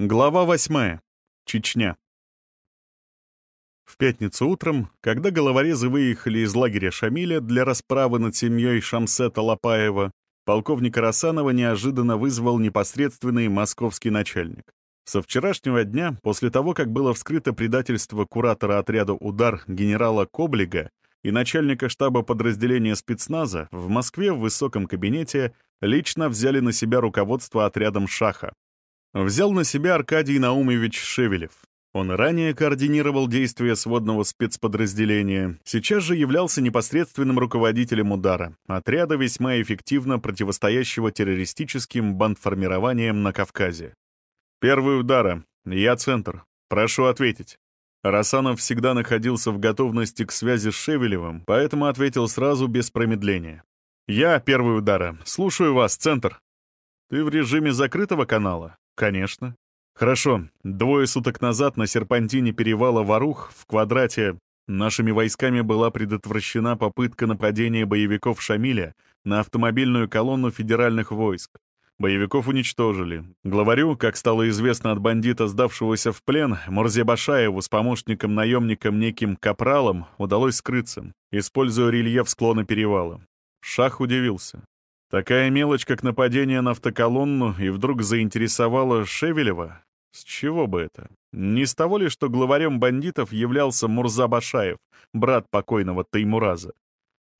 Глава восьмая. Чечня. В пятницу утром, когда головорезы выехали из лагеря Шамиля для расправы над семьей Шамсета Лопаева, полковника Расанова неожиданно вызвал непосредственный московский начальник. Со вчерашнего дня, после того, как было вскрыто предательство куратора отряда «Удар» генерала Коблига и начальника штаба подразделения спецназа, в Москве в высоком кабинете лично взяли на себя руководство отрядом Шаха, взял на себя Аркадий Наумович Шевелев. Он ранее координировал действия сводного спецподразделения, сейчас же являлся непосредственным руководителем удара, отряда весьма эффективно противостоящего террористическим бандформированиям на Кавказе. «Первый удара. Я центр. Прошу ответить». Расанов всегда находился в готовности к связи с Шевелевым, поэтому ответил сразу без промедления. «Я первый удара. Слушаю вас, центр». «Ты в режиме закрытого канала?» «Конечно». «Хорошо. Двое суток назад на серпантине перевала Варух в квадрате нашими войсками была предотвращена попытка нападения боевиков Шамиля на автомобильную колонну федеральных войск. Боевиков уничтожили. Главарю, как стало известно от бандита, сдавшегося в плен, Мурзе Башаеву с помощником-наемником неким Капралом удалось скрыться, используя рельеф склона перевала. Шах удивился. Такая мелочь, как нападение на автоколонну, и вдруг заинтересовала Шевелева? С чего бы это? Не с того ли, что главарем бандитов являлся Мурза Башаев, брат покойного Таймураза?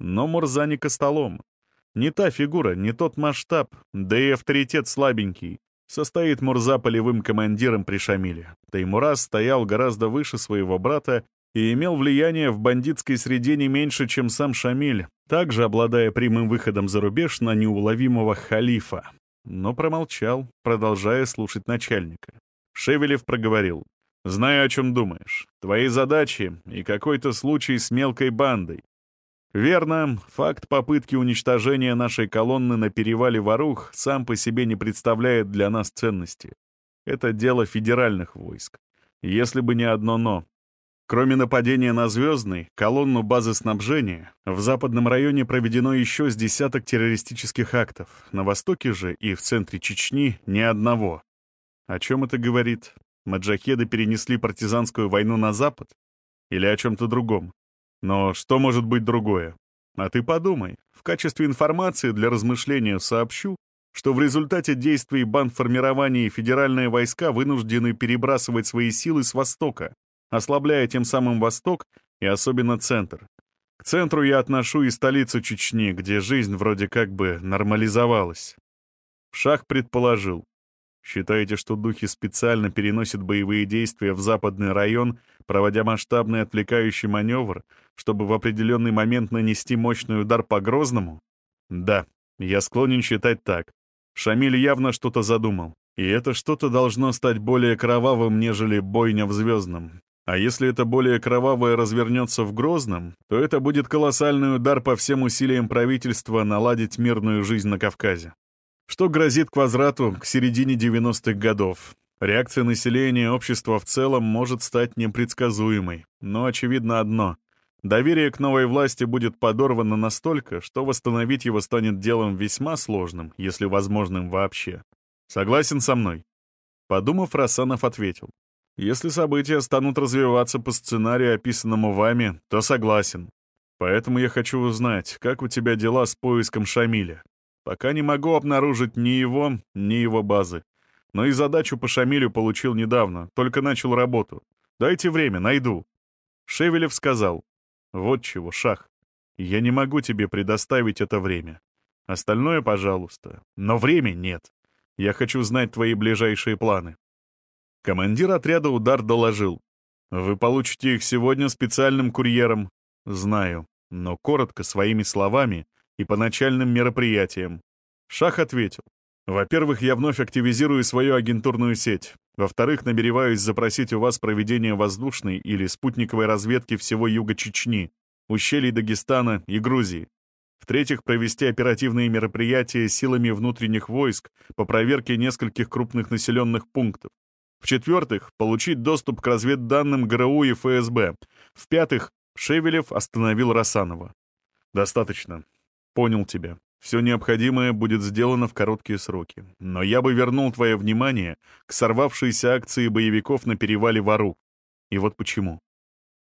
Но Мурза не костолом. Не та фигура, не тот масштаб, да и авторитет слабенький. Состоит Мурза полевым командиром при Шамиле. Таймураз стоял гораздо выше своего брата и имел влияние в бандитской среде не меньше, чем сам Шамиль, также обладая прямым выходом за рубеж на неуловимого халифа. Но промолчал, продолжая слушать начальника. Шевелев проговорил. «Знаю, о чем думаешь. Твои задачи и какой-то случай с мелкой бандой. Верно, факт попытки уничтожения нашей колонны на перевале Ворух сам по себе не представляет для нас ценности. Это дело федеральных войск. Если бы не одно «но». Кроме нападения на Звездный, колонну базы снабжения, в западном районе проведено еще с десяток террористических актов, на востоке же и в центре Чечни ни одного. О чем это говорит? Маджахеды перенесли партизанскую войну на запад? Или о чем-то другом? Но что может быть другое? А ты подумай. В качестве информации для размышления сообщу, что в результате действий бандформирования федеральные войска вынуждены перебрасывать свои силы с востока, ослабляя тем самым Восток и особенно центр. К центру я отношу и столицу Чечни, где жизнь вроде как бы нормализовалась. Шах предположил. Считаете, что духи специально переносят боевые действия в западный район, проводя масштабный отвлекающий маневр, чтобы в определенный момент нанести мощный удар по Грозному? Да, я склонен считать так. Шамиль явно что-то задумал. И это что-то должно стать более кровавым, нежели бойня в Звездном. А если это более кровавое развернется в Грозном, то это будет колоссальный удар по всем усилиям правительства наладить мирную жизнь на Кавказе. Что грозит к возврату к середине 90-х годов? Реакция населения, общества в целом может стать непредсказуемой, но очевидно одно — доверие к новой власти будет подорвано настолько, что восстановить его станет делом весьма сложным, если возможным вообще. Согласен со мной? Подумав, Рассанов ответил. Если события станут развиваться по сценарию, описанному вами, то согласен. Поэтому я хочу узнать, как у тебя дела с поиском Шамиля. Пока не могу обнаружить ни его, ни его базы. Но и задачу по Шамилю получил недавно, только начал работу. Дайте время, найду. Шевелев сказал, вот чего, Шах, я не могу тебе предоставить это время. Остальное, пожалуйста. Но времени нет. Я хочу знать твои ближайшие планы. Командир отряда «Удар» доложил. «Вы получите их сегодня специальным курьером». «Знаю, но коротко, своими словами и по начальным мероприятиям». Шах ответил. «Во-первых, я вновь активизирую свою агентурную сеть. Во-вторых, намереваюсь запросить у вас проведение воздушной или спутниковой разведки всего юга Чечни, ущелий Дагестана и Грузии. В-третьих, провести оперативные мероприятия силами внутренних войск по проверке нескольких крупных населенных пунктов. В-четвертых, получить доступ к разведданным ГРУ и ФСБ. В-пятых, Шевелев остановил Расанова. «Достаточно. Понял тебя. Все необходимое будет сделано в короткие сроки. Но я бы вернул твое внимание к сорвавшейся акции боевиков на перевале Вару. И вот почему.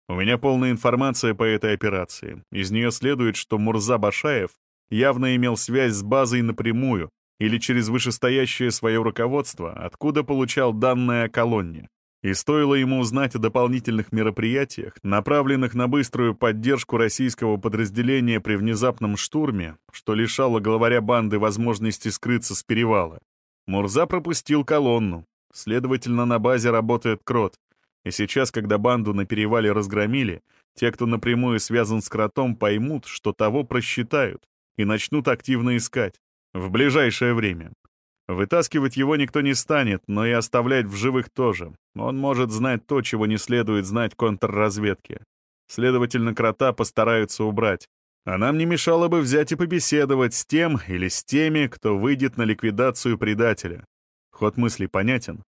У меня полная информация по этой операции. Из нее следует, что Мурза Башаев явно имел связь с базой напрямую или через вышестоящее свое руководство, откуда получал данные о колонне. И стоило ему узнать о дополнительных мероприятиях, направленных на быструю поддержку российского подразделения при внезапном штурме, что лишало главаря банды возможности скрыться с перевала. Мурза пропустил колонну. Следовательно, на базе работает Крот. И сейчас, когда банду на перевале разгромили, те, кто напрямую связан с Кротом, поймут, что того просчитают и начнут активно искать. В ближайшее время. Вытаскивать его никто не станет, но и оставлять в живых тоже. Он может знать то, чего не следует знать контрразведке. Следовательно, крота постараются убрать. А нам не мешало бы взять и побеседовать с тем или с теми, кто выйдет на ликвидацию предателя. Ход мысли понятен?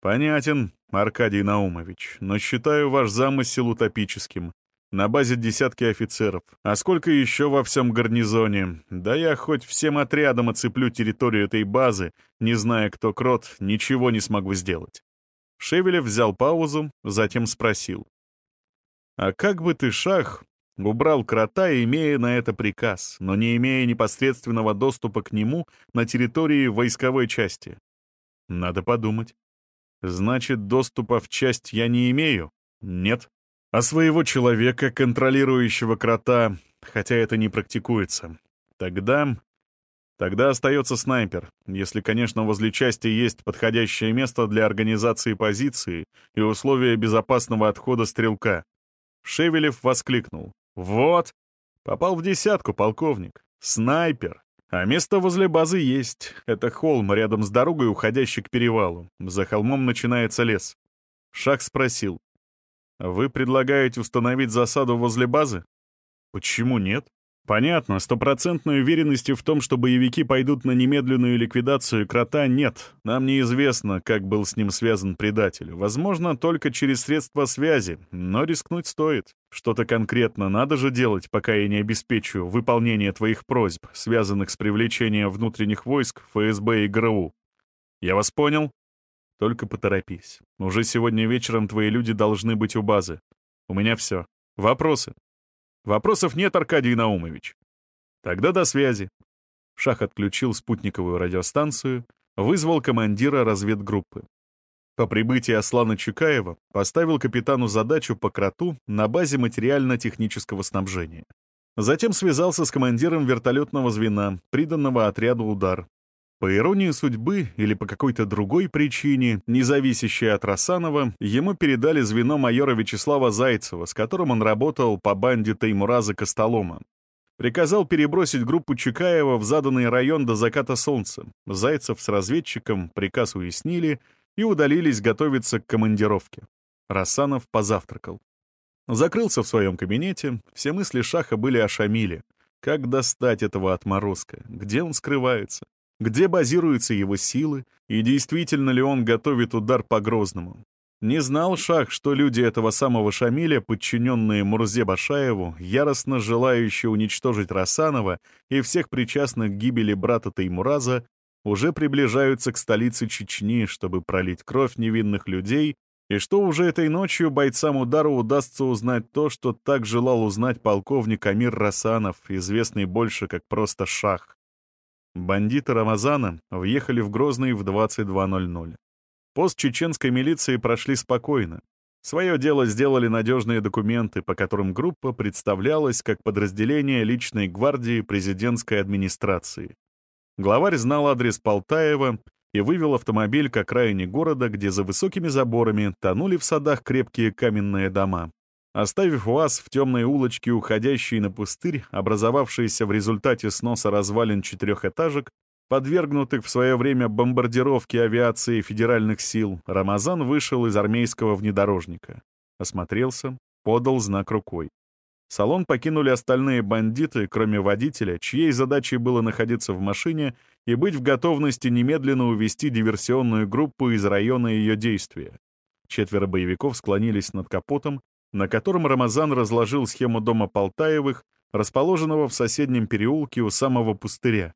Понятен, Аркадий Наумович, но считаю ваш замысел утопическим. На базе десятки офицеров. А сколько еще во всем гарнизоне? Да я хоть всем отрядом оцеплю территорию этой базы, не зная, кто крот, ничего не смогу сделать. Шевелев взял паузу, затем спросил. «А как бы ты, Шах, убрал крота, имея на это приказ, но не имея непосредственного доступа к нему на территории войсковой части?» «Надо подумать. Значит, доступа в часть я не имею?» «Нет», а своего человека, контролирующего крота, хотя это не практикуется. Тогда... Тогда остается снайпер, если, конечно, возле части есть подходящее место для организации позиции и условия безопасного отхода стрелка. Шевелев воскликнул. «Вот! Попал в десятку, полковник. Снайпер! А место возле базы есть. Это холм рядом с дорогой, уходящий к перевалу. За холмом начинается лес». Шах спросил. Вы предлагаете установить засаду возле базы? Почему нет? Понятно, стопроцентной уверенности в том, что боевики пойдут на немедленную ликвидацию крота, нет. Нам неизвестно, как был с ним связан предатель. Возможно, только через средства связи, но рискнуть стоит. Что-то конкретно надо же делать, пока я не обеспечу выполнение твоих просьб, связанных с привлечением внутренних войск ФСБ и ГРУ. Я вас понял? Только поторопись. Уже сегодня вечером твои люди должны быть у базы. У меня все. Вопросы? Вопросов нет, Аркадий Наумович. Тогда до связи. Шах отключил спутниковую радиостанцию, вызвал командира разведгруппы. По прибытии Аслана Чукаева поставил капитану задачу по кроту на базе материально-технического снабжения. Затем связался с командиром вертолетного звена, приданного отряду «Удар», по иронии судьбы или по какой-то другой причине, не зависящей от Рассанова, ему передали звено майора Вячеслава Зайцева, с которым он работал по банде Таймураза Костолома. Приказал перебросить группу Чекаева в заданный район до заката солнца. Зайцев с разведчиком приказ уяснили и удалились готовиться к командировке. Рассанов позавтракал. Закрылся в своем кабинете, все мысли Шаха были о Шамиле. Как достать этого отморозка? Где он скрывается? Где базируются его силы, и действительно ли он готовит удар по Грозному. Не знал Шах, что люди этого самого Шамиля, подчиненные Мурзе Башаеву, яростно желающие уничтожить Расанова и всех причастных к гибели брата Таймураза, уже приближаются к столице Чечни, чтобы пролить кровь невинных людей, и что уже этой ночью бойцам удара удастся узнать то, что так желал узнать полковник Амир Расанов, известный больше как просто Шах. Бандиты Рамазана въехали в Грозный в 22.00. Пост чеченской милиции прошли спокойно. Свое дело сделали надежные документы, по которым группа представлялась как подразделение личной гвардии президентской администрации. Главарь знал адрес Полтаева и вывел автомобиль к окраине города, где за высокими заборами тонули в садах крепкие каменные дома. Оставив УАЗ в темной улочке, уходящей на пустырь, образовавшейся в результате сноса развалин четырехэтажек, подвергнутых в свое время бомбардировке авиации федеральных сил, Рамазан вышел из армейского внедорожника. Осмотрелся, подал знак рукой. Салон покинули остальные бандиты, кроме водителя, чьей задачей было находиться в машине и быть в готовности немедленно увести диверсионную группу из района ее действия. Четверо боевиков склонились над капотом, на котором Рамазан разложил схему дома Полтаевых расположенного в соседнем переулке у самого пустыря.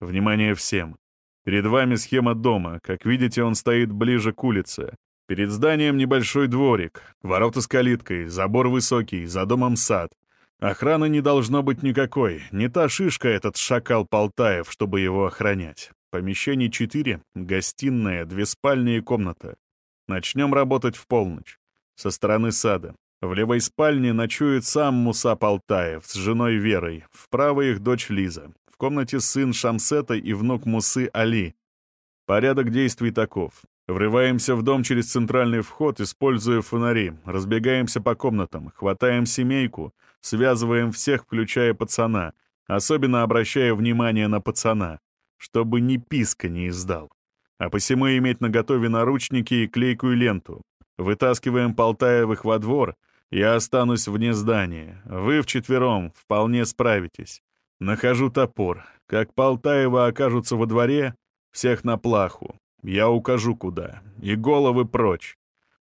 Внимание всем! Перед вами схема дома. Как видите, он стоит ближе к улице. Перед зданием небольшой дворик, ворота с калиткой, забор высокий, за домом сад. Охраны не должно быть никакой. Не та шишка этот шакал Полтаев, чтобы его охранять. Помещений четыре, гостиная, две спальни и комната. Начнем работать в полночь. Со стороны сада. В левой спальне ночует сам Муса Полтаев с женой Верой, в правой их дочь Лиза, в комнате сын Шамсета и внук Мусы Али. Порядок действий таков. Врываемся в дом через центральный вход, используя фонари, разбегаемся по комнатам, хватаем семейку, связываем всех, включая пацана, особенно обращая внимание на пацана, чтобы ни писка не издал. А посему иметь наготове наручники и клейкую ленту. Вытаскиваем Полтаевых во двор, я останусь вне здания. Вы вчетвером вполне справитесь. Нахожу топор. Как Полтаева окажутся во дворе, всех на плаху. Я укажу куда. И головы прочь.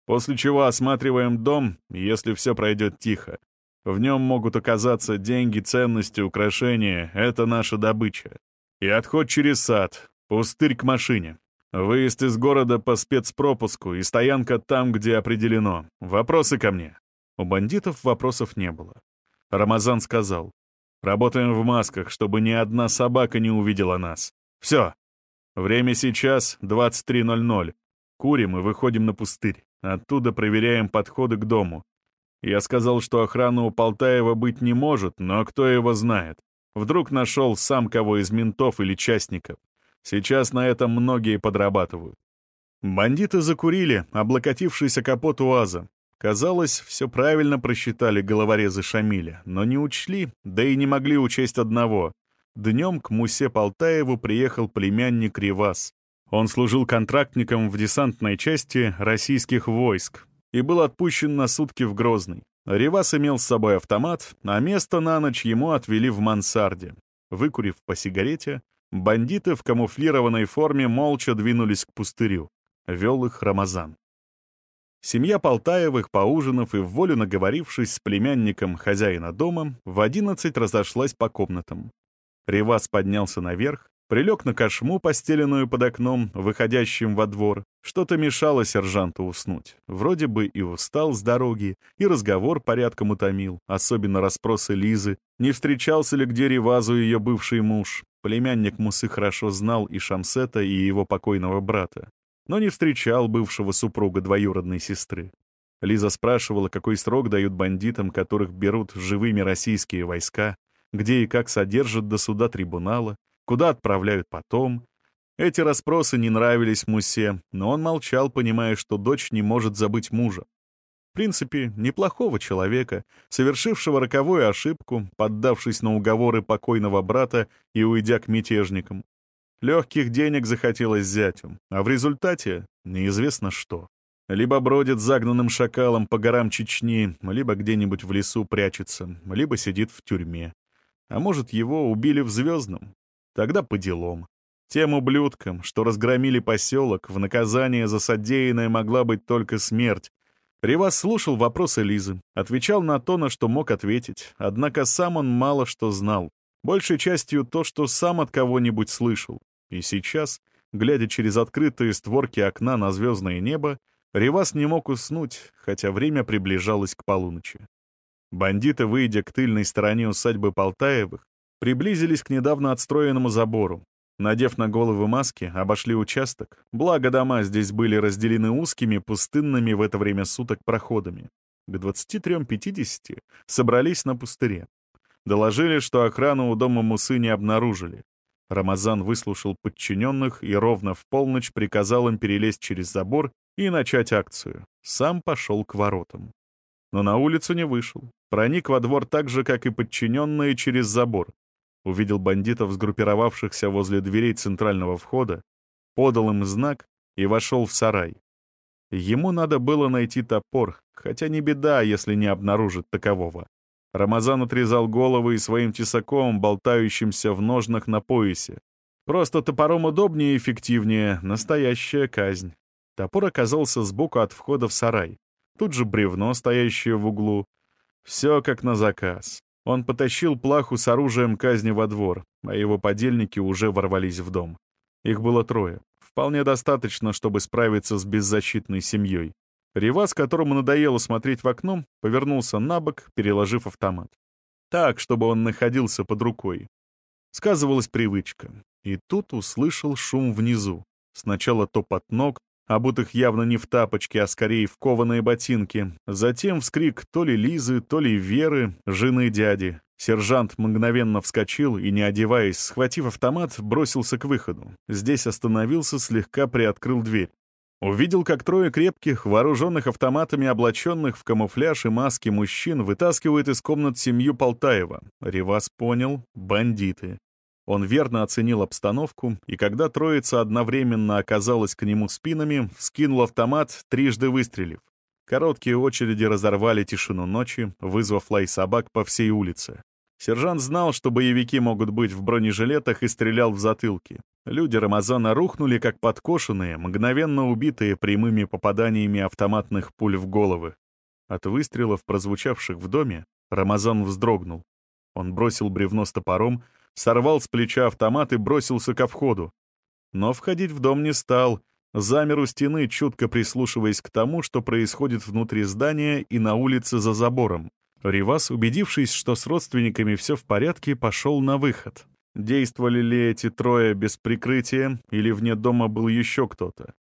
После чего осматриваем дом, если все пройдет тихо. В нем могут оказаться деньги, ценности, украшения. Это наша добыча. И отход через сад. Пустырь к машине. Выезд из города по спецпропуску и стоянка там, где определено. Вопросы ко мне?» У бандитов вопросов не было. Рамазан сказал. Работаем в масках, чтобы ни одна собака не увидела нас. Все. Время сейчас 23.00. Курим и выходим на пустырь. Оттуда проверяем подходы к дому. Я сказал, что охраны у Полтаева быть не может, но кто его знает. Вдруг нашел сам кого из ментов или частников. Сейчас на этом многие подрабатывают. Бандиты закурили, облокотившись о капот УАЗа. Казалось, все правильно просчитали головорезы Шамиля, но не учли, да и не могли учесть одного. Днем к Мусе Полтаеву приехал племянник Ривас. Он служил контрактником в десантной части российских войск и был отпущен на сутки в Грозный. Ривас имел с собой автомат, а место на ночь ему отвели в мансарде. Выкурив по сигарете, бандиты в камуфлированной форме молча двинулись к пустырю. Вел их Рамазан. Семья Полтаевых, поужинав и в волю наговорившись с племянником хозяина дома, в одиннадцать разошлась по комнатам. Ревас поднялся наверх, прилег на кошму, постеленную под окном, выходящим во двор. Что-то мешало сержанту уснуть. Вроде бы и устал с дороги, и разговор порядком утомил, особенно расспросы Лизы, не встречался ли где Ревазу ее бывший муж. Племянник Мусы хорошо знал и Шамсета, и его покойного брата но не встречал бывшего супруга двоюродной сестры. Лиза спрашивала, какой срок дают бандитам, которых берут живыми российские войска, где и как содержат до суда трибунала, куда отправляют потом. Эти расспросы не нравились Мусе, но он молчал, понимая, что дочь не может забыть мужа. Принципе, неплохого человека, совершившего роковую ошибку, поддавшись на уговоры покойного брата и уйдя к мятежникам. Легких денег захотелось зятю, а в результате неизвестно что. Либо бродит загнанным шакалом по горам Чечни, либо где-нибудь в лесу прячется, либо сидит в тюрьме. А может, его убили в Звездном? Тогда по делам. Тем ублюдкам, что разгромили поселок, в наказание за содеянное могла быть только смерть. Ривас слушал вопросы Лизы, отвечал на то, на что мог ответить, однако сам он мало что знал. Большей частью то, что сам от кого-нибудь слышал. И сейчас, глядя через открытые створки окна на звездное небо, Ревас не мог уснуть, хотя время приближалось к полуночи. Бандиты, выйдя к тыльной стороне усадьбы Полтаевых, приблизились к недавно отстроенному забору. Надев на головы маски, обошли участок, благо дома здесь были разделены узкими, пустынными в это время суток проходами. К 23.50 собрались на пустыре. Доложили, что охрану у дома Мусы не обнаружили. Рамазан выслушал подчиненных и ровно в полночь приказал им перелезть через забор и начать акцию. Сам пошел к воротам. Но на улицу не вышел. Проник во двор так же, как и подчиненные, через забор. Увидел бандитов, сгруппировавшихся возле дверей центрального входа, подал им знак и вошел в сарай. Ему надо было найти топор, хотя не беда, если не обнаружит такового. Рамазан отрезал головы и своим тесаком, болтающимся в ножнах на поясе. Просто топором удобнее и эффективнее, настоящая казнь. Топор оказался сбоку от входа в сарай. Тут же бревно, стоящее в углу. Все как на заказ. Он потащил плаху с оружием казни во двор, а его подельники уже ворвались в дом. Их было трое. Вполне достаточно, чтобы справиться с беззащитной семьей. Ревас, которому надоело смотреть в окно, повернулся на бок, переложив автомат. Так, чтобы он находился под рукой. Сказывалась привычка. И тут услышал шум внизу. Сначала топот ног, обутых явно не в тапочки, а скорее в кованые ботинки. Затем вскрик то ли Лизы, то ли Веры, жены дяди. Сержант мгновенно вскочил и, не одеваясь, схватив автомат, бросился к выходу. Здесь остановился, слегка приоткрыл дверь. Увидел, как трое крепких, вооруженных автоматами, облаченных в камуфляж и маски мужчин, вытаскивают из комнат семью Полтаева. Ревас понял — бандиты. Он верно оценил обстановку, и когда троица одновременно оказалась к нему спинами, скинул автомат, трижды выстрелив. Короткие очереди разорвали тишину ночи, вызвав лай собак по всей улице. Сержант знал, что боевики могут быть в бронежилетах и стрелял в затылки. Люди Рамазана рухнули, как подкошенные, мгновенно убитые прямыми попаданиями автоматных пуль в головы. От выстрелов, прозвучавших в доме, Рамазан вздрогнул. Он бросил бревно с топором, сорвал с плеча автомат и бросился ко входу. Но входить в дом не стал, замер у стены, чутко прислушиваясь к тому, что происходит внутри здания и на улице за забором. Ривас, убедившись, что с родственниками все в порядке, пошел на выход. Действовали ли эти трое без прикрытия, или вне дома был еще кто-то?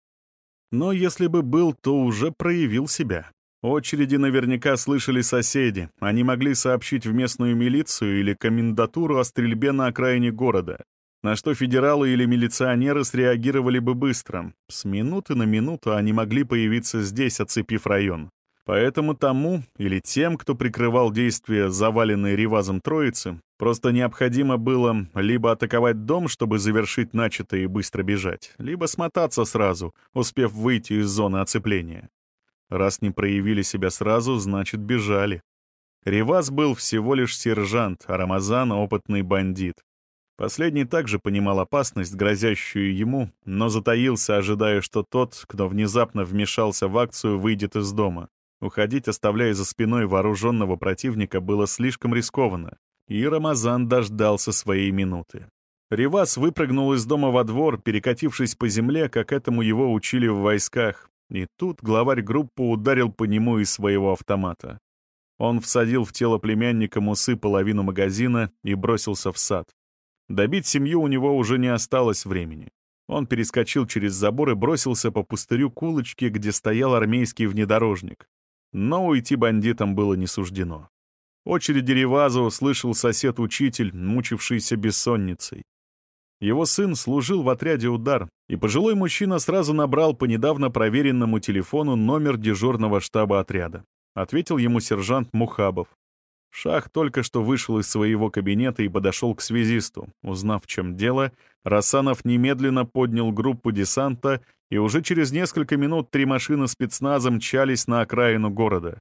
Но если бы был, то уже проявил себя. Очереди наверняка слышали соседи. Они могли сообщить в местную милицию или комендатуру о стрельбе на окраине города, на что федералы или милиционеры среагировали бы быстро. С минуты на минуту они могли появиться здесь, оцепив район. Поэтому тому или тем, кто прикрывал действия заваленной ревазом троицы, просто необходимо было либо атаковать дом, чтобы завершить начатое и быстро бежать, либо смотаться сразу, успев выйти из зоны оцепления. Раз не проявили себя сразу, значит, бежали. Ривас был всего лишь сержант, а Рамазан — опытный бандит. Последний также понимал опасность, грозящую ему, но затаился, ожидая, что тот, кто внезапно вмешался в акцию, выйдет из дома. Уходить, оставляя за спиной вооруженного противника, было слишком рискованно, и Рамазан дождался своей минуты. Ривас выпрыгнул из дома во двор, перекатившись по земле, как этому его учили в войсках, и тут главарь группы ударил по нему из своего автомата. Он всадил в тело племянника Мусы половину магазина и бросился в сад. Добить семью у него уже не осталось времени. Он перескочил через забор и бросился по пустырю к улочке, где стоял армейский внедорожник. Но уйти бандитам было не суждено. Очередь Реваза услышал сосед-учитель, мучившийся бессонницей. Его сын служил в отряде «Удар», и пожилой мужчина сразу набрал по недавно проверенному телефону номер дежурного штаба отряда. Ответил ему сержант Мухабов. Шах только что вышел из своего кабинета и подошел к связисту. Узнав, в чем дело, Рассанов немедленно поднял группу десанта, и уже через несколько минут три машины спецназа мчались на окраину города.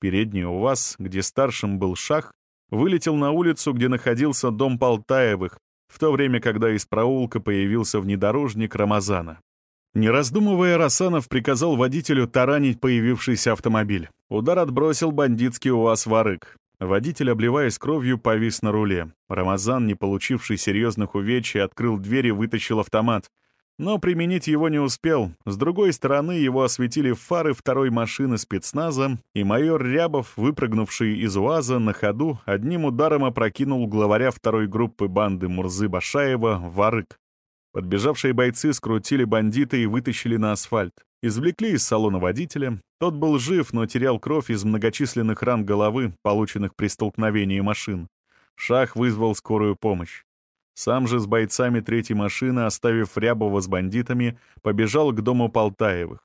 Передний у вас, где старшим был Шах, вылетел на улицу, где находился дом Полтаевых, в то время, когда из проулка появился внедорожник Рамазана. Не раздумывая, Расанов приказал водителю таранить появившийся автомобиль. Удар отбросил бандитский УАЗ «Варык». Водитель, обливаясь кровью, повис на руле. Рамазан, не получивший серьезных увечий, открыл дверь и вытащил автомат. Но применить его не успел. С другой стороны его осветили фары второй машины спецназа, и майор Рябов, выпрыгнувший из УАЗа на ходу, одним ударом опрокинул главаря второй группы банды Мурзы Башаева Варык. Подбежавшие бойцы скрутили бандита и вытащили на асфальт. Извлекли из салона водителя. Тот был жив, но терял кровь из многочисленных ран головы, полученных при столкновении машин. Шах вызвал скорую помощь. Сам же с бойцами третьей машины, оставив Рябова с бандитами, побежал к дому Полтаевых.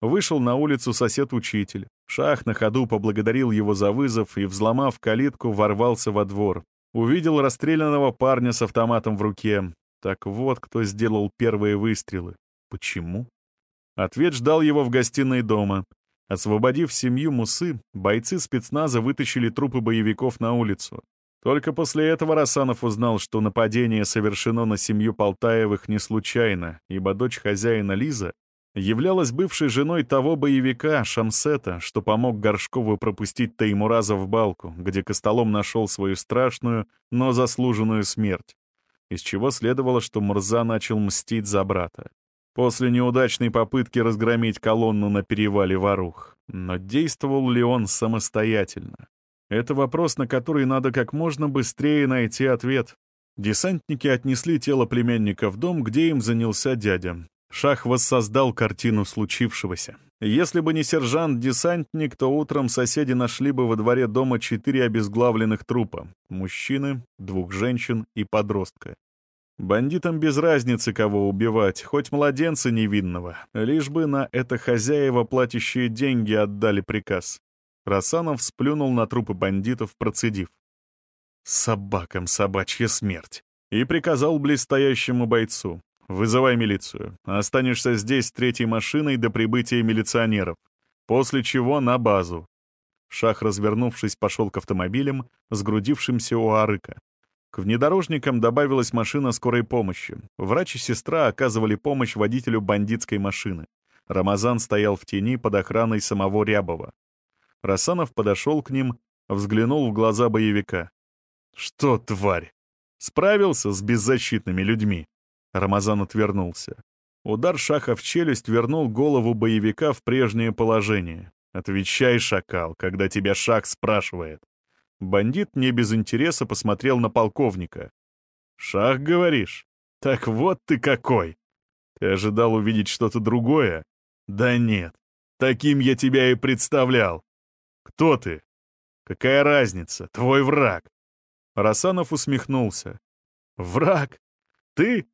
Вышел на улицу сосед-учитель. Шах на ходу поблагодарил его за вызов и, взломав калитку, ворвался во двор. Увидел расстрелянного парня с автоматом в руке. Так вот, кто сделал первые выстрелы. Почему? Ответ ждал его в гостиной дома. Освободив семью Мусы, бойцы спецназа вытащили трупы боевиков на улицу. Только после этого Расанов узнал, что нападение совершено на семью Полтаевых не случайно, ибо дочь хозяина Лиза являлась бывшей женой того боевика, Шамсета, что помог Горшкову пропустить Таймураза в балку, где Костолом нашел свою страшную, но заслуженную смерть, из чего следовало, что Мурза начал мстить за брата. После неудачной попытки разгромить колонну на перевале Варух. Но действовал ли он самостоятельно? Это вопрос, на который надо как можно быстрее найти ответ. Десантники отнесли тело племянника в дом, где им занялся дядя. Шах воссоздал картину случившегося. Если бы не сержант-десантник, то утром соседи нашли бы во дворе дома четыре обезглавленных трупа — мужчины, двух женщин и подростка. Бандитам без разницы, кого убивать, хоть младенца невинного, лишь бы на это хозяева, платящие деньги, отдали приказ. Расанов сплюнул на трупы бандитов, процедив. «Собакам собачья смерть!» и приказал близстоящему бойцу. «Вызывай милицию. Останешься здесь третьей машиной до прибытия милиционеров. После чего на базу». Шах, развернувшись, пошел к автомобилям, сгрудившимся у Арыка. К внедорожникам добавилась машина скорой помощи. Врач и сестра оказывали помощь водителю бандитской машины. Рамазан стоял в тени под охраной самого Рябова. Расанов подошел к ним, взглянул в глаза боевика. «Что, тварь? Справился с беззащитными людьми?» Рамазан отвернулся. Удар шаха в челюсть вернул голову боевика в прежнее положение. «Отвечай, шакал, когда тебя шах спрашивает». Бандит не без интереса посмотрел на полковника. «Шах, говоришь? Так вот ты какой! Ты ожидал увидеть что-то другое? Да нет, таким я тебя и представлял. Кто ты? Какая разница? Твой враг!» Расанов усмехнулся. «Враг? Ты?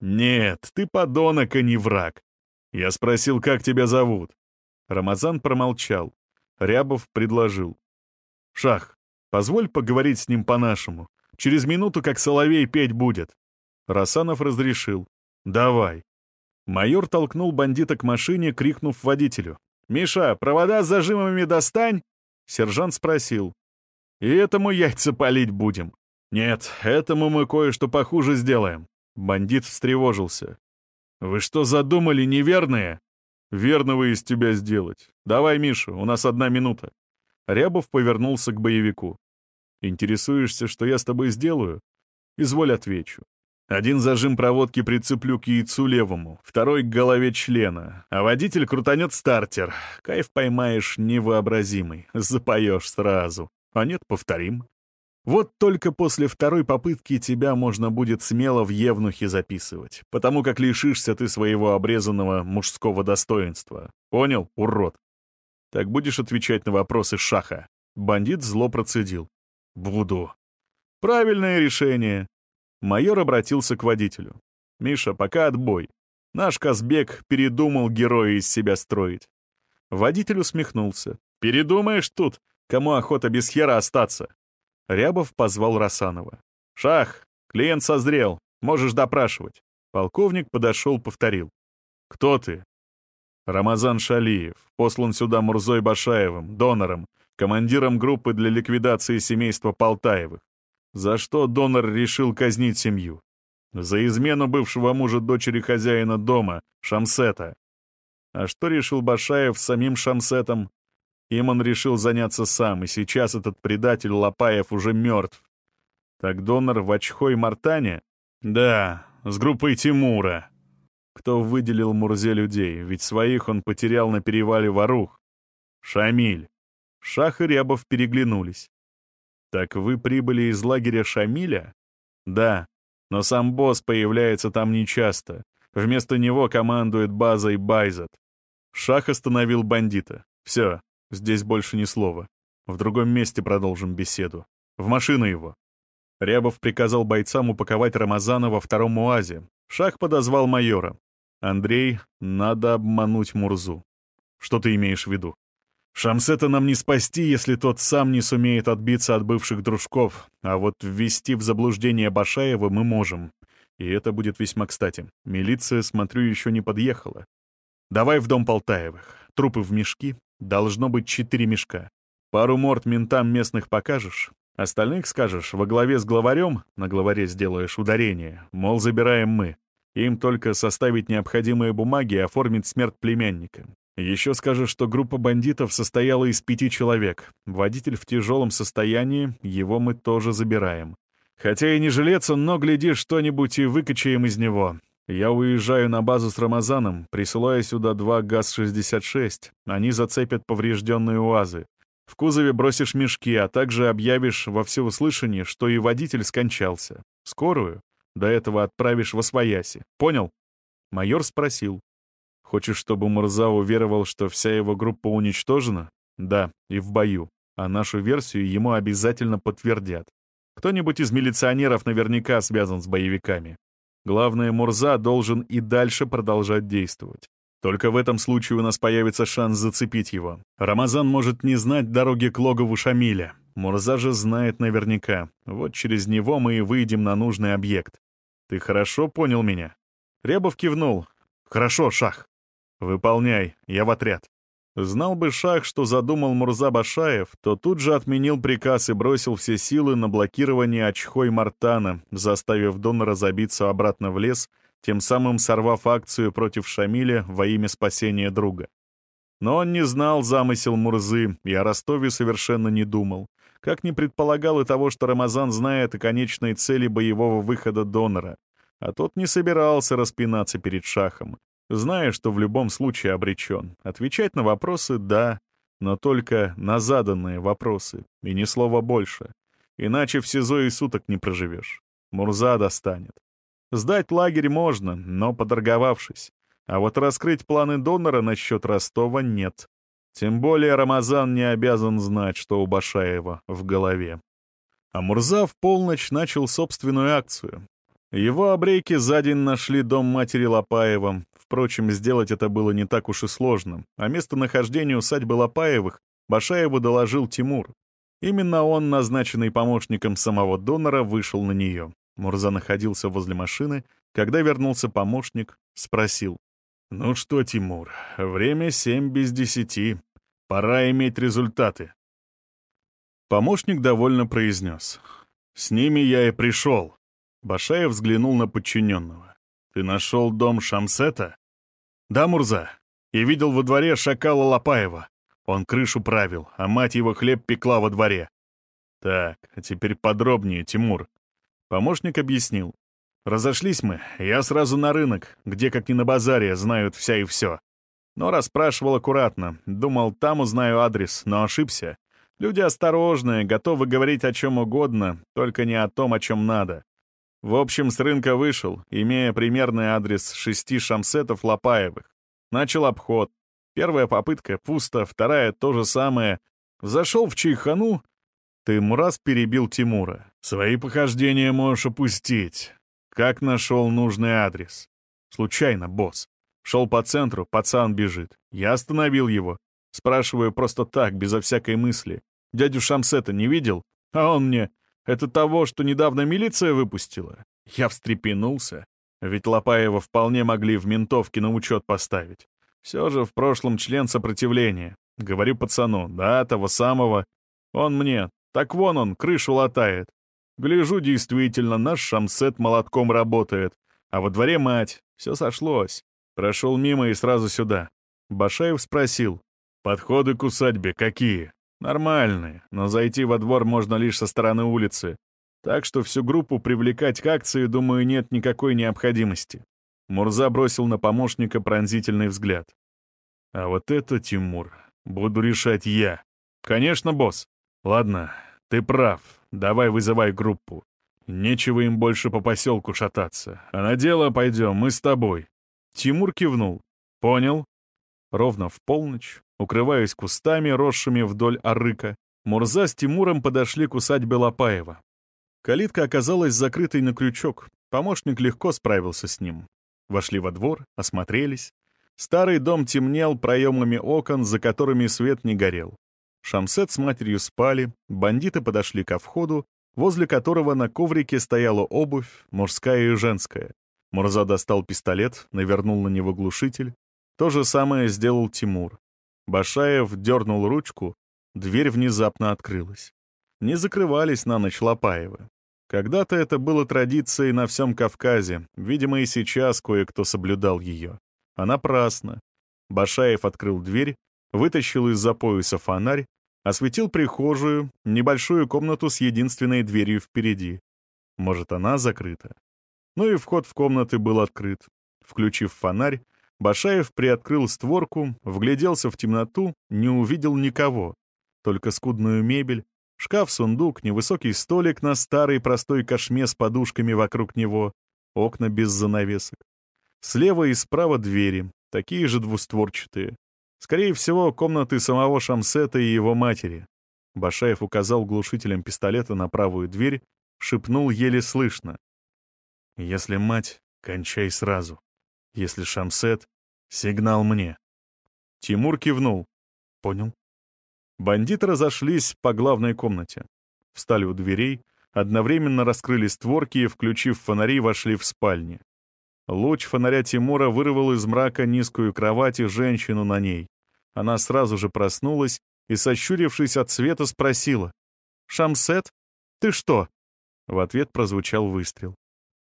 «Нет, ты подонок, а не враг. Я спросил, как тебя зовут?» Рамазан промолчал. Рябов предложил. «Шах, позволь поговорить с ним по-нашему. Через минуту, как соловей, петь будет». Расанов разрешил. «Давай». Майор толкнул бандита к машине, крикнув водителю. «Миша, провода с зажимами достань!» Сержант спросил. «И этому яйца полить будем?» «Нет, этому мы кое-что похуже сделаем. Бандит встревожился. «Вы что задумали, неверные?» «Верного из тебя сделать. Давай, Миша, у нас одна минута». Рябов повернулся к боевику. «Интересуешься, что я с тобой сделаю?» «Изволь отвечу. Один зажим проводки прицеплю к яйцу левому, второй — к голове члена, а водитель крутанет стартер. Кайф поймаешь невообразимый, запоешь сразу. А нет, повторим. Вот только после второй попытки тебя можно будет смело в евнухе записывать, потому как лишишься ты своего обрезанного мужского достоинства. Понял, урод? Так будешь отвечать на вопросы Шаха. Бандит зло процедил. Буду. Правильное решение. Майор обратился к водителю. Миша, пока отбой. Наш Казбек передумал героя из себя строить. Водитель усмехнулся. «Передумаешь тут? Кому охота без хера остаться? Рябов позвал Расанова. «Шах, клиент созрел, можешь допрашивать». Полковник подошел, повторил. «Кто ты?» «Рамазан Шалиев, послан сюда Мурзой Башаевым, донором, командиром группы для ликвидации семейства Полтаевых. За что донор решил казнить семью? За измену бывшего мужа дочери хозяина дома, Шамсета. А что решил Башаев с самим Шамсетом? Им он решил заняться сам, и сейчас этот предатель Лопаев уже мертв. Так донор в очхой Мартане? Да, с группой Тимура. Кто выделил Мурзе людей, ведь своих он потерял на перевале Варух. Шамиль. Шах и Рябов переглянулись. «Так вы прибыли из лагеря Шамиля?» «Да, но сам босс появляется там нечасто. Вместо него командует базой Байзат». Шах остановил бандита. «Все, Здесь больше ни слова. В другом месте продолжим беседу. В машину его. Рябов приказал бойцам упаковать Рамазана во втором УАЗе. Шах подозвал майора. «Андрей, надо обмануть Мурзу». «Что ты имеешь в виду?» «Шамсета нам не спасти, если тот сам не сумеет отбиться от бывших дружков, а вот ввести в заблуждение Башаева мы можем. И это будет весьма кстати. Милиция, смотрю, еще не подъехала. Давай в дом Полтаевых. Трупы в мешки, Должно быть четыре мешка. Пару морд ментам местных покажешь, остальных скажешь во главе с главарем, на главаре сделаешь ударение, мол, забираем мы. Им только составить необходимые бумаги и оформить смерть племянника. Еще скажешь, что группа бандитов состояла из пяти человек. Водитель в тяжелом состоянии, его мы тоже забираем. Хотя и не жилец он, но, гляди, что-нибудь и выкачаем из него. Я уезжаю на базу с Рамазаном, присылаю сюда два ГАЗ-66. Они зацепят поврежденные УАЗы. В кузове бросишь мешки, а также объявишь во всеуслышание, что и водитель скончался. Скорую до этого отправишь во свояси. Понял?» Майор спросил. «Хочешь, чтобы Мурза уверовал, что вся его группа уничтожена?» «Да, и в бою. А нашу версию ему обязательно подтвердят. Кто-нибудь из милиционеров наверняка связан с боевиками. Главное, Мурза должен и дальше продолжать действовать. Только в этом случае у нас появится шанс зацепить его. Рамазан может не знать дороги к логову Шамиля. Мурза же знает наверняка. Вот через него мы и выйдем на нужный объект. Ты хорошо понял меня?» Рябов кивнул. «Хорошо, Шах. Выполняй, я в отряд». Знал бы Шах, что задумал Мурза Башаев, то тут же отменил приказ и бросил все силы на блокирование Очхой Мартана, заставив донора забиться обратно в лес, тем самым сорвав акцию против Шамиля во имя спасения друга. Но он не знал замысел Мурзы и о Ростове совершенно не думал как не предполагал и того, что Рамазан знает о конечной цели боевого выхода донора. А тот не собирался распинаться перед шахом, зная, что в любом случае обречен. Отвечать на вопросы — да, но только на заданные вопросы, и ни слова больше. Иначе в СИЗО и суток не проживешь. Мурза достанет. Сдать лагерь можно, но поторговавшись. А вот раскрыть планы донора насчет Ростова нет. Тем более Рамазан не обязан знать, что у Башаева в голове. А Мурза в полночь начал собственную акцию. Его обрейки за день нашли дом матери Лопаева. Впрочем, сделать это было не так уж и сложно. А местонахождение усадьбы Лопаевых Башаеву доложил Тимур. Именно он, назначенный помощником самого донора, вышел на нее. Мурза находился возле машины. Когда вернулся помощник, спросил. «Ну что, Тимур, время семь без десяти. Пора иметь результаты». Помощник довольно произнес. «С ними я и пришел». Башаев взглянул на подчиненного. «Ты нашел дом Шамсета?» «Да, Мурза. Я видел во дворе шакала Лопаева. Он крышу правил, а мать его хлеб пекла во дворе». «Так, а теперь подробнее, Тимур». Помощник объяснил. Разошлись мы, я сразу на рынок, где, как ни на базаре, знают вся и все. Но расспрашивал аккуратно, думал, там узнаю адрес, но ошибся. Люди осторожные, готовы говорить о чем угодно, только не о том, о чем надо. В общем, с рынка вышел, имея примерный адрес шести шамсетов Лопаевых. Начал обход. Первая попытка — пусто, вторая — то же самое. Зашел в чайхану. Ты, Мураз, перебил Тимура. «Свои похождения можешь опустить. Как нашел нужный адрес? Случайно, босс. Шел по центру, пацан бежит. Я остановил его. Спрашиваю просто так, безо всякой мысли. Дядю Шамсета не видел? А он мне... Это того, что недавно милиция выпустила? Я встрепенулся. Ведь Лопаева вполне могли в ментовке на учет поставить. Все же в прошлом член сопротивления. Говорю пацану, да, того самого. Он мне, так вон он, крышу латает. Гляжу, действительно, наш шамсет молотком работает. А во дворе мать. Все сошлось. Прошел мимо и сразу сюда. Башаев спросил. «Подходы к усадьбе какие?» «Нормальные, но зайти во двор можно лишь со стороны улицы. Так что всю группу привлекать к акции, думаю, нет никакой необходимости». Мурза бросил на помощника пронзительный взгляд. «А вот это, Тимур, буду решать я». «Конечно, босс. Ладно, ты прав. Давай вызывай группу. Нечего им больше по поселку шататься. А на дело пойдем, мы с тобой». Тимур кивнул. «Понял». Ровно в полночь, укрываясь кустами, росшими вдоль арыка, Мурза с Тимуром подошли к усадьбе Лопаева. Калитка оказалась закрытой на крючок. Помощник легко справился с ним. Вошли во двор, осмотрелись. Старый дом темнел проемами окон, за которыми свет не горел. Шамсет с матерью спали, бандиты подошли ко входу, возле которого на коврике стояла обувь, мужская и женская. Мурза достал пистолет, навернул на него глушитель. То же самое сделал Тимур. Башаев дернул ручку, дверь внезапно открылась. Не закрывались на ночь Лопаевы. Когда-то это было традицией на всем Кавказе, видимо, и сейчас кое-кто соблюдал ее. А напрасно. Башаев открыл дверь, вытащил из-за пояса фонарь, осветил прихожую, небольшую комнату с единственной дверью впереди. Может, она закрыта? Ну и вход в комнаты был открыт. Включив фонарь, Башаев приоткрыл створку, вгляделся в темноту, не увидел никого. Только скудную мебель, Шкаф-сундук, невысокий столик на старой простой кошме с подушками вокруг него, окна без занавесок. Слева и справа двери, такие же двустворчатые. Скорее всего, комнаты самого Шамсета и его матери. Башаев указал глушителем пистолета на правую дверь, шепнул еле слышно. «Если мать, кончай сразу. Если Шамсет, сигнал мне». Тимур кивнул. «Понял». Бандиты разошлись по главной комнате. Встали у дверей, одновременно раскрыли створки и, включив фонари, вошли в спальни. Луч фонаря Тимура вырвал из мрака низкую кровать и женщину на ней. Она сразу же проснулась и, сощурившись от света, спросила. «Шамсет, ты что?» В ответ прозвучал выстрел.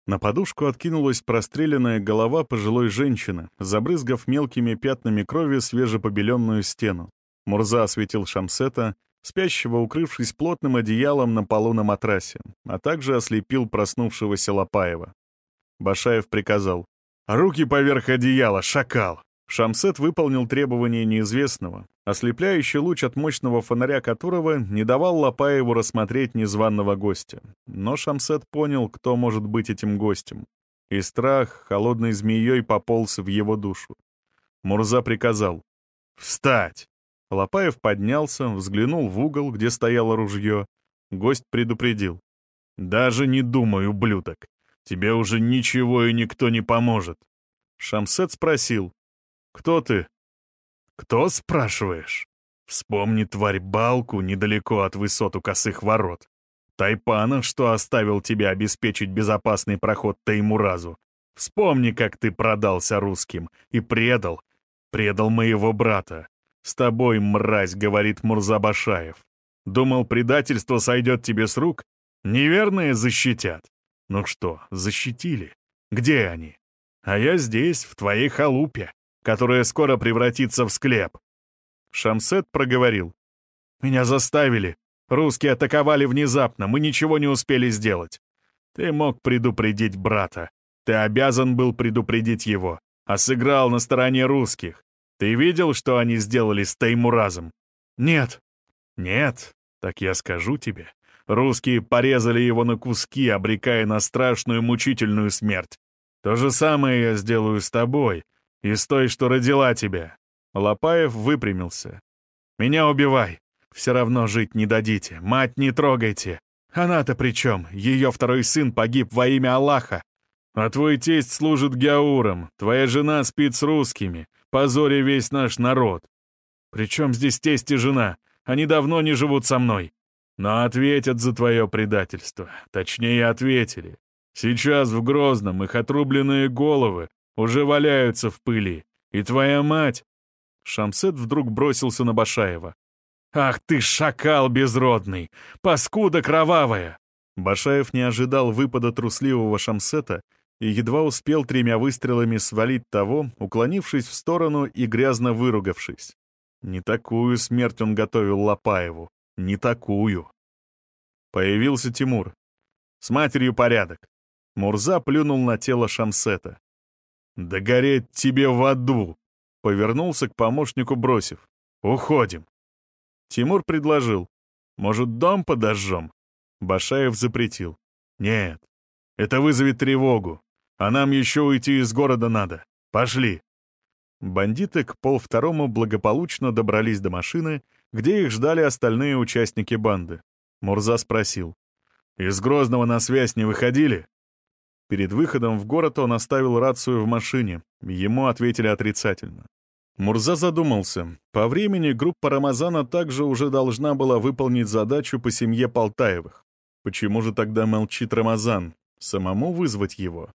На подушку откинулась простреленная голова пожилой женщины, забрызгав мелкими пятнами крови свежепобеленную стену. Мурза осветил Шамсета, спящего, укрывшись плотным одеялом на полу на матрасе, а также ослепил проснувшегося Лопаева. Башаев приказал «Руки поверх одеяла, шакал!» Шамсет выполнил требования неизвестного, ослепляющий луч от мощного фонаря которого не давал Лопаеву рассмотреть незваного гостя. Но Шамсет понял, кто может быть этим гостем. И страх холодной змеей пополз в его душу. Мурза приказал «Встать!» Лопаев поднялся, взглянул в угол, где стояло ружье. Гость предупредил. «Даже не думай, ублюдок. Тебе уже ничего и никто не поможет». Шамсет спросил. «Кто ты?» «Кто, спрашиваешь?» «Вспомни, тварь, балку недалеко от высот у косых ворот. Тайпана, что оставил тебя обеспечить безопасный проход Таймуразу. Вспомни, как ты продался русским и предал, предал моего брата. «С тобой, мразь», — говорит Мурзабашаев. «Думал, предательство сойдет тебе с рук? Неверные защитят». Ну что, защитили? Где они? А я здесь, в твоей халупе, которая скоро превратится в склеп. Шамсет проговорил. «Меня заставили. Русские атаковали внезапно, мы ничего не успели сделать. Ты мог предупредить брата. Ты обязан был предупредить его, а сыграл на стороне русских. Ты видел, что они сделали с Таймуразом? Нет. Нет? Так я скажу тебе. Русские порезали его на куски, обрекая на страшную мучительную смерть. То же самое я сделаю с тобой и с той, что родила тебя. Лопаев выпрямился. Меня убивай. Все равно жить не дадите. Мать не трогайте. Она-то при чем? Ее второй сын погиб во имя Аллаха. А твой тесть служит гяурам, твоя жена спит с русскими, позоре весь наш народ. Причем здесь тесть и жена? Они давно не живут со мной. Но ответят за твое предательство. Точнее, ответили. Сейчас в Грозном их отрубленные головы уже валяются в пыли. И твоя мать...» Шамсет вдруг бросился на Башаева. «Ах ты, шакал безродный! Паскуда кровавая!» Башаев не ожидал выпада трусливого Шамсета и едва успел тремя выстрелами свалить того, уклонившись в сторону и грязно выругавшись. Не такую смерть он готовил Лопаеву, не такую. Появился Тимур. С матерью порядок. Мурза плюнул на тело Шамсета. «Да гореть тебе в аду!» Повернулся к помощнику, бросив. «Уходим!» Тимур предложил. «Может, дом подожжем?» Башаев запретил. «Нет, это вызовет тревогу. А нам еще уйти из города надо. Пошли!» Бандиты к полвторому благополучно добрались до машины, где их ждали остальные участники банды. Мурза спросил. «Из Грозного на связь не выходили?» Перед выходом в город он оставил рацию в машине. Ему ответили отрицательно. Мурза задумался. По времени группа Рамазана также уже должна была выполнить задачу по семье Полтаевых. Почему же тогда молчит Рамазан? Самому вызвать его?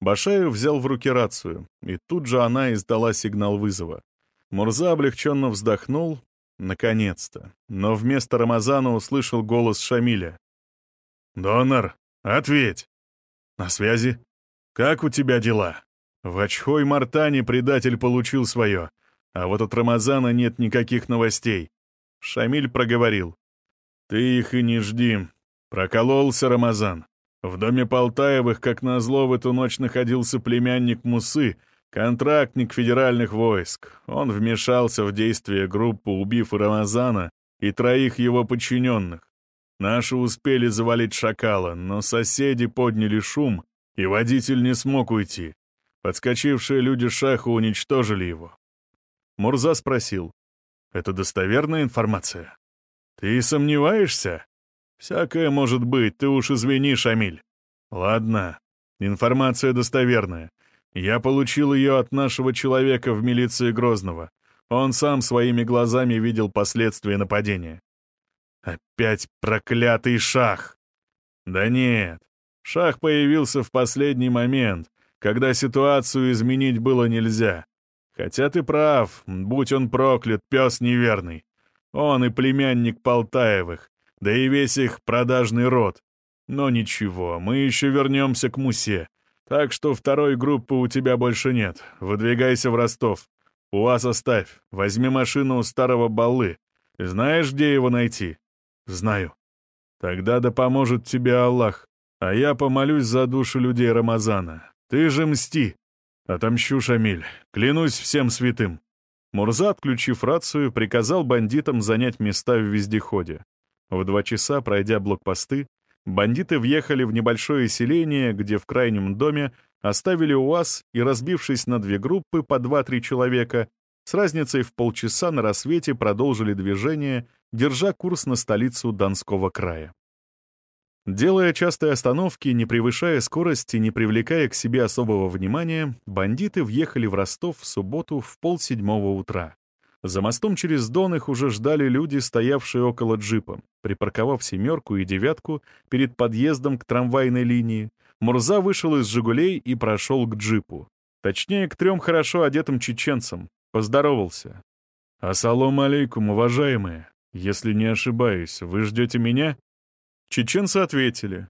Башаев взял в руки рацию, и тут же она издала сигнал вызова. Мурза облегченно вздохнул. Наконец-то. Но вместо Рамазана услышал голос Шамиля. «Донор, Ответь. На связи. Как у тебя дела? В Ачхой-Мартане предатель получил свое, а вот от Рамазана нет никаких новостей. Шамиль проговорил. Ты их и не жди. Прокололся Рамазан. В доме Полтаевых, как назло, в эту ночь находился племянник Мусы, контрактник федеральных войск. Он вмешался в действия группы, убив Рамазана и троих его подчиненных. Наши успели завалить шакала, но соседи подняли шум, и водитель не смог уйти. Подскочившие люди Шаха уничтожили его. Мурза спросил, «Это достоверная информация?» «Ты сомневаешься?» «Всякое может быть, ты уж извини, Шамиль». «Ладно, информация достоверная. Я получил ее от нашего человека в милиции Грозного. Он сам своими глазами видел последствия нападения». «Опять проклятый шах!» «Да нет, шах появился в последний момент, когда ситуацию изменить было нельзя. Хотя ты прав, будь он проклят, пес неверный. Он и племянник Полтаевых, да и весь их продажный род. Но ничего, мы еще вернемся к Мусе. Так что второй группы у тебя больше нет. Выдвигайся в Ростов. УАЗ оставь. Возьми машину у старого Баллы. Знаешь, где его найти? Знаю. Тогда да поможет тебе Аллах. А я помолюсь за души людей Рамазана. Ты же мсти. Отомщу, Шамиль. Клянусь всем святым. Мурза, отключив рацию, приказал бандитам занять места в вездеходе. В два часа, пройдя блокпосты, бандиты въехали в небольшое селение, где в крайнем доме оставили УАЗ и, разбившись на две группы по два-три человека, с разницей в полчаса на рассвете продолжили движение, держа курс на столицу Донского края. Делая частые остановки, не превышая скорости, не привлекая к себе особого внимания, бандиты въехали в Ростов в субботу в полседьмого утра. За мостом через Дон их уже ждали люди, стоявшие около джипа. Припарковав «семерку» и «девятку» перед подъездом к трамвайной линии, Мурза вышел из «Жигулей» и прошел к джипу. Точнее, к трем хорошо одетым чеченцам. Поздоровался. «Ассалам алейкум, уважаемые. Если не ошибаюсь, вы ждете меня?» Чеченцы ответили.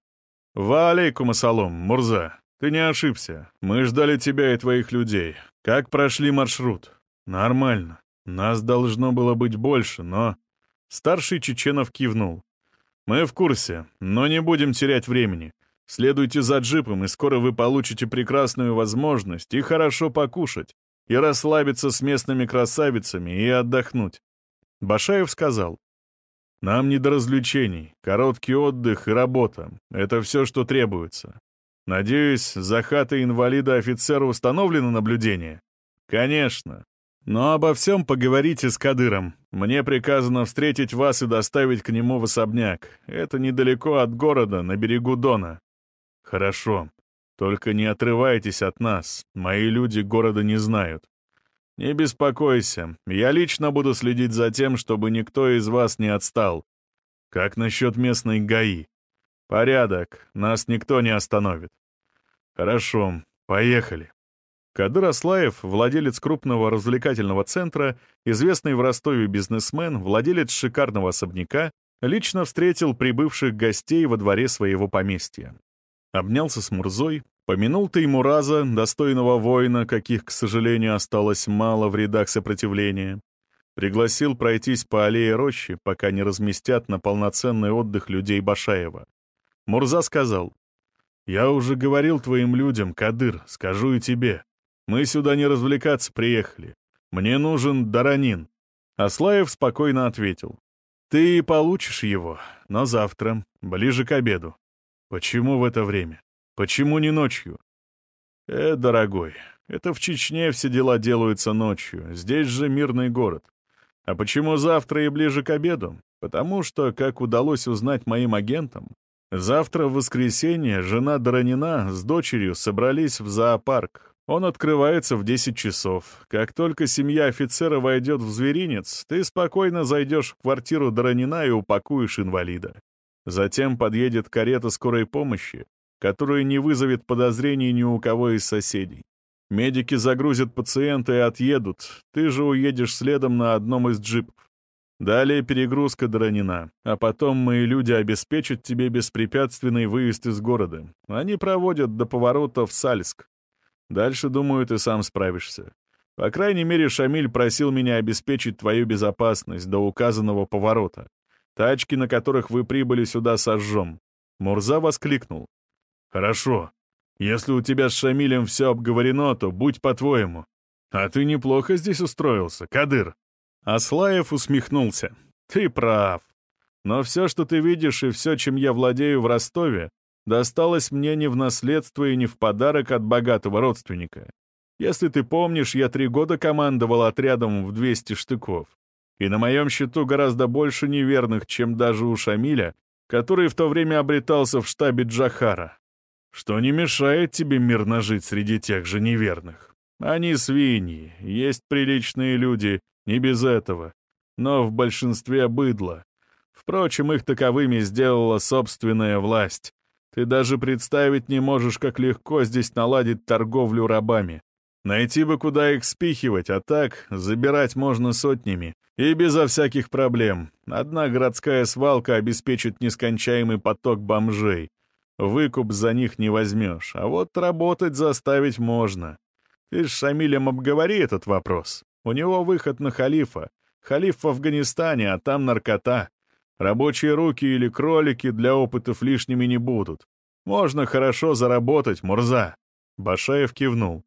«Ва алейкум ассалам, Мурза. Ты не ошибся. Мы ждали тебя и твоих людей. Как прошли маршрут?» «Нормально. Нас должно было быть больше, но...» Старший Чеченов кивнул. «Мы в курсе, но не будем терять времени. Следуйте за джипом, и скоро вы получите прекрасную возможность и хорошо покушать, и расслабиться с местными красавицами, и отдохнуть». Башаев сказал, «Нам не до развлечений, короткий отдых и работа. Это все, что требуется. Надеюсь, за хатой инвалида офицера установлено наблюдение?» «Конечно. Но обо всем поговорите с Кадыром. Мне приказано встретить вас и доставить к нему в особняк. Это недалеко от города, на берегу Дона. Хорошо. Только не отрывайтесь от нас. Мои люди города не знают. Не беспокойся. Я лично буду следить за тем, чтобы никто из вас не отстал. Как насчет местной ГАИ? Порядок. Нас никто не остановит. Хорошо. Поехали. Кадыр Аслаев, владелец крупного развлекательного центра, известный в Ростове бизнесмен, владелец шикарного особняка, лично встретил прибывших гостей во дворе своего поместья. Обнялся с Мурзой, помянул Таймураза, достойного воина, каких, к сожалению, осталось мало в рядах сопротивления, пригласил пройтись по аллее рощи, пока не разместят на полноценный отдых людей Башаева. Мурза сказал, «Я уже говорил твоим людям, Кадыр, скажу и тебе. Мы сюда не развлекаться приехали. Мне нужен Даранин». Аслаев спокойно ответил. «Ты получишь его, но завтра, ближе к обеду. Почему в это время? Почему не ночью?» «Э, дорогой, это в Чечне все дела делаются ночью, здесь же мирный город. А почему завтра и ближе к обеду? Потому что, как удалось узнать моим агентам, завтра в воскресенье жена Даранина с дочерью собрались в зоопарк, он открывается в 10 часов. Как только семья офицера войдет в зверинец, ты спокойно зайдешь в квартиру Доронина и упакуешь инвалида. Затем подъедет карета скорой помощи, которая не вызовет подозрений ни у кого из соседей. Медики загрузят пациента и отъедут, ты же уедешь следом на одном из джипов. Далее перегрузка до а потом мои люди обеспечат тебе беспрепятственный выезд из города. Они проводят до поворота в Сальск. Дальше, думаю, ты сам справишься. По крайней мере, Шамиль просил меня обеспечить твою безопасность до указанного поворота. Тачки, на которых вы прибыли сюда, сожжем». Мурза воскликнул. «Хорошо. Если у тебя с Шамилем все обговорено, то будь по-твоему. А ты неплохо здесь устроился, Кадыр». Аслаев усмехнулся. «Ты прав. Но все, что ты видишь, и все, чем я владею в Ростове, досталось мне не в наследство и не в подарок от богатого родственника. Если ты помнишь, я три года командовал отрядом в 200 штыков. И на моем счету гораздо больше неверных, чем даже у Шамиля, который в то время обретался в штабе Джахара. Что не мешает тебе мирно жить среди тех же неверных. Они свиньи, есть приличные люди, не без этого, но в большинстве быдло. Впрочем, их таковыми сделала собственная власть. Ты даже представить не можешь, как легко здесь наладить торговлю рабами. Найти бы, куда их спихивать, а так забирать можно сотнями. И безо всяких проблем. Одна городская свалка обеспечит нескончаемый поток бомжей. Выкуп за них не возьмешь, а вот работать заставить можно. Ты с Шамилем обговори этот вопрос. У него выход на халифа. Халиф в Афганистане, а там наркота. Рабочие руки или кролики для опытов лишними не будут. Можно хорошо заработать, Мурза. Башаев кивнул.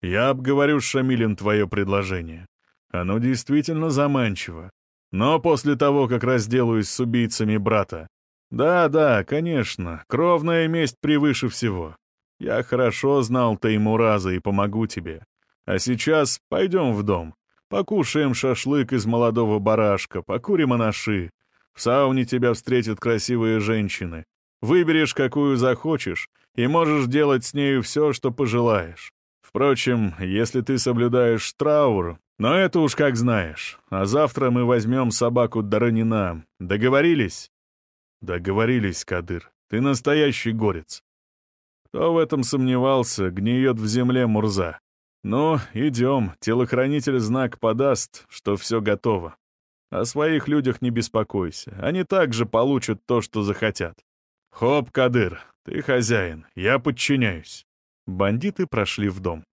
Я обговорю с Шамилем твое предложение. Оно действительно заманчиво. Но после того, как разделаюсь с убийцами брата. Да-да, конечно, кровная месть превыше всего. Я хорошо знал Таймураза и помогу тебе. А сейчас пойдем в дом. Покушаем шашлык из молодого барашка, покурим анаши. В сауне тебя встретят красивые женщины. Выберешь, какую захочешь, и можешь делать с нею все, что пожелаешь. Впрочем, если ты соблюдаешь траур, но это уж как знаешь. А завтра мы возьмем собаку Даранина. Договорились? Договорились, Кадыр. Ты настоящий горец. Кто в этом сомневался, гниет в земле Мурза. «Ну, идем, телохранитель знак подаст, что все готово. О своих людях не беспокойся, они также получат то, что захотят. Хоп, Кадыр, ты хозяин, я подчиняюсь». Бандиты прошли в дом.